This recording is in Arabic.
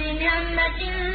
أَفَبِالْبَاطِلِ